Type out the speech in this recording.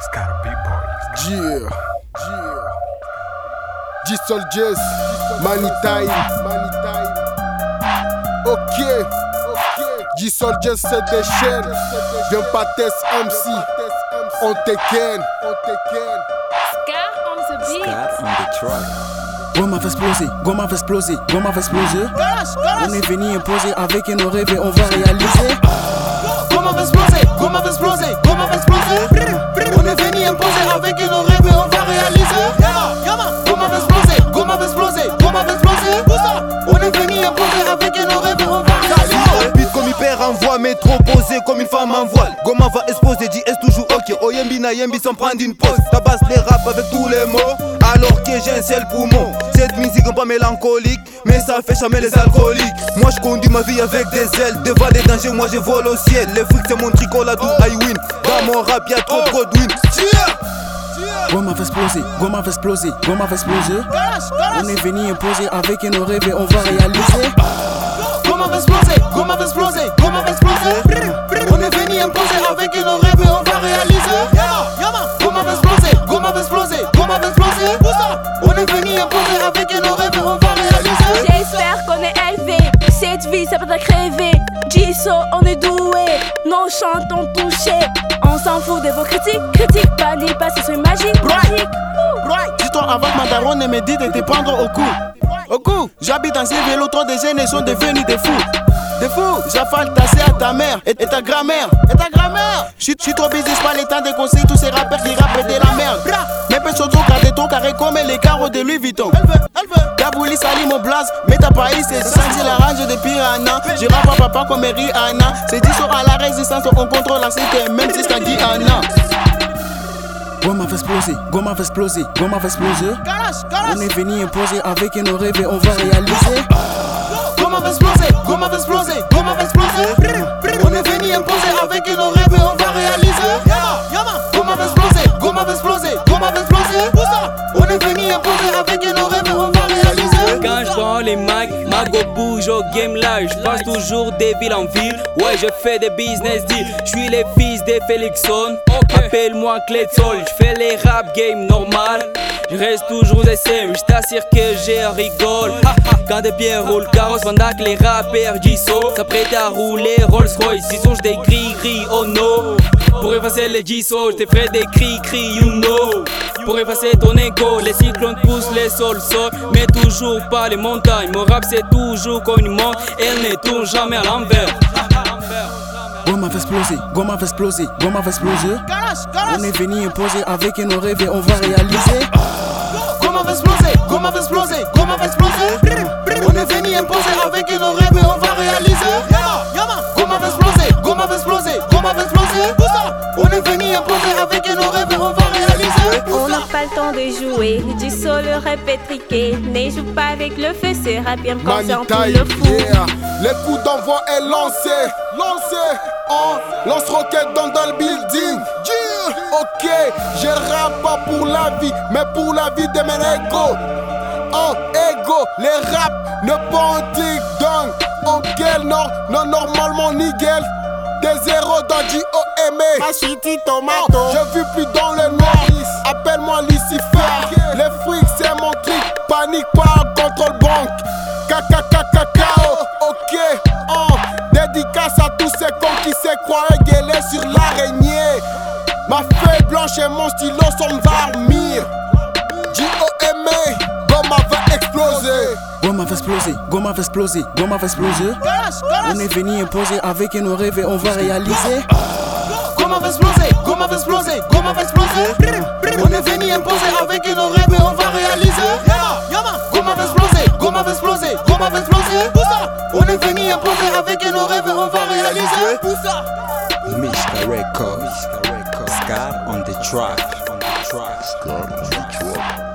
Scar B-Boy. Yeah, yeah. G Soldiers, Money Time, Money Time. Ok, ok. G Soldiers se déchaîne. Viens pas test MC. On te ken, on te ken. Scar on the beat. Scar on the track. Goma va exploser, Goma va exploser, Goma va exploser. On est venu imposer avec nos rêves et on va réaliser. Goma va exploser, Goma va exploser, Goma va exploser. On est venu imposer avec nos rêves on va réaliser. Goma va exploser, Goma va exploser, Goma va exploser. On est venu imposer avec nos rêves on va réaliser. Beat comme hyper envoie, mais trop posé comme une femme en voile. Goma va exploser, JS toujours ok. Oyembi na yembi sans prendre une pause. Tabasse les rap avec tous les mots. Alors que j'ai un seul poumon. Cette musique un peu mélancolique, mais ça fait charmer les alcooliques. Moi je conduis ma vie avec des ailes. Devant les dangers, moi je vole au ciel. Les fruits c'est mon tricola d'où I win. Dans mon rap y'a trop de win. Goma va exploser, Goma va exploser, Goma va exploser. On est venu imposer avec nos rêves on va réaliser. Goma va exploser, Goma va exploser, Goma va On est doué. Nos chants ont touché. On s'en fout de vos critiques. Critiques, pas ni une magie. Magique. Dis-toi avant que ma daronne me dit de te prendre au cou. Au cou, j'habite dans ces vélos, trop de jeunes sont devenus des fous. Des fous, j'affale tasser à ta mère et, et ta grand-mère. Et ta grand-mère. J'suis trop busy, j'pas le temps de conseiller tous ces rappeurs qui rappent de la merde. Mes petits sont carrés, ton carré comme les carreaux de Louis Vuitton. Salit mon blaze, mais t'as pas eu, c'est senti la rage de piranha. Je rappe à papa comme Rihanna. C'est 10 à la résistance, on contrôle la cité, même si c'est un Diana. Goma va exploser, Goma va exploser, Goma va exploser. On est venu imposer avec nos rêves et on va réaliser. Goma va exploser, Goma va exploser, Goma va exploser. On est venu imposer avec nos rêves prends les mags, Mago bouge au game là, je passe toujours des villes en ville. Ouais, je fais des business deals, je suis les fils des Félixon. Appelle-moi Clé de Sol, je fais les rap game normal. Je reste toujours des same, je t'assure que j'ai rigole. Ha, ha. Quand des pieds roulent carrosse, pendant que les rappeurs Jiso s'apprêtent à rouler Rolls Royce. Ils sont des gris gris, oh no. Pour effacer les Jiso, je te ferai des cris cris, you know. Pour effacer ton écho, les cyclones poussent les sols sol, mais toujours pas les montagnes. Mon rap c'est toujours comme une montre, elle ne tourne jamais à l'envers. Goma va exploser, Goma va exploser, Goma va exploser. On est venu imposer avec nos rêves et on va réaliser. Goma va exploser, Goma va exploser, Goma va exploser. Avec nos rêves on va réaliser. On n'a pas le temps de jouer. Du sol, le rap est triqué. Ne joue pas avec le feu, c'est rap bien quand Money c'est en tout Time, le fou. yeah. Le coup d'envoi est lancé, lancé. On lance roquette dans, dans le building. Yeah. Ok, je rappe pas pour la vie, mais pour la vie de mes égos. En ego, les rap ne pas. En quel nord, non normalement nickel. Des zéros dans J.O.M. Machiti tomato. Je vis plus dans le noir. Appelle-moi Lucifer. Les frics, c'est mon truc. Panique pas, contrôle banque. Cacao, ok. Oh. Dédicace à tous ces cons qui se croiraient gueuler sur l'araignée. Ma feuille blanche et mon stylo sont varmir. J.O.M. Goma va exploser. Goma va exploser, Goma va exploser, Goma va exploser. On est venu imposer avec nos rêves on va réaliser. Goma va exploser, Goma va exploser, Goma va exploser. On est venu imposer avec nos rêves on va réaliser. Goma va exploser, Goma va exploser, Goma va exploser. On est venu imposer avec nos rêves on va réaliser. Mishka Records. Scar on the track. On the track. Scar on the track.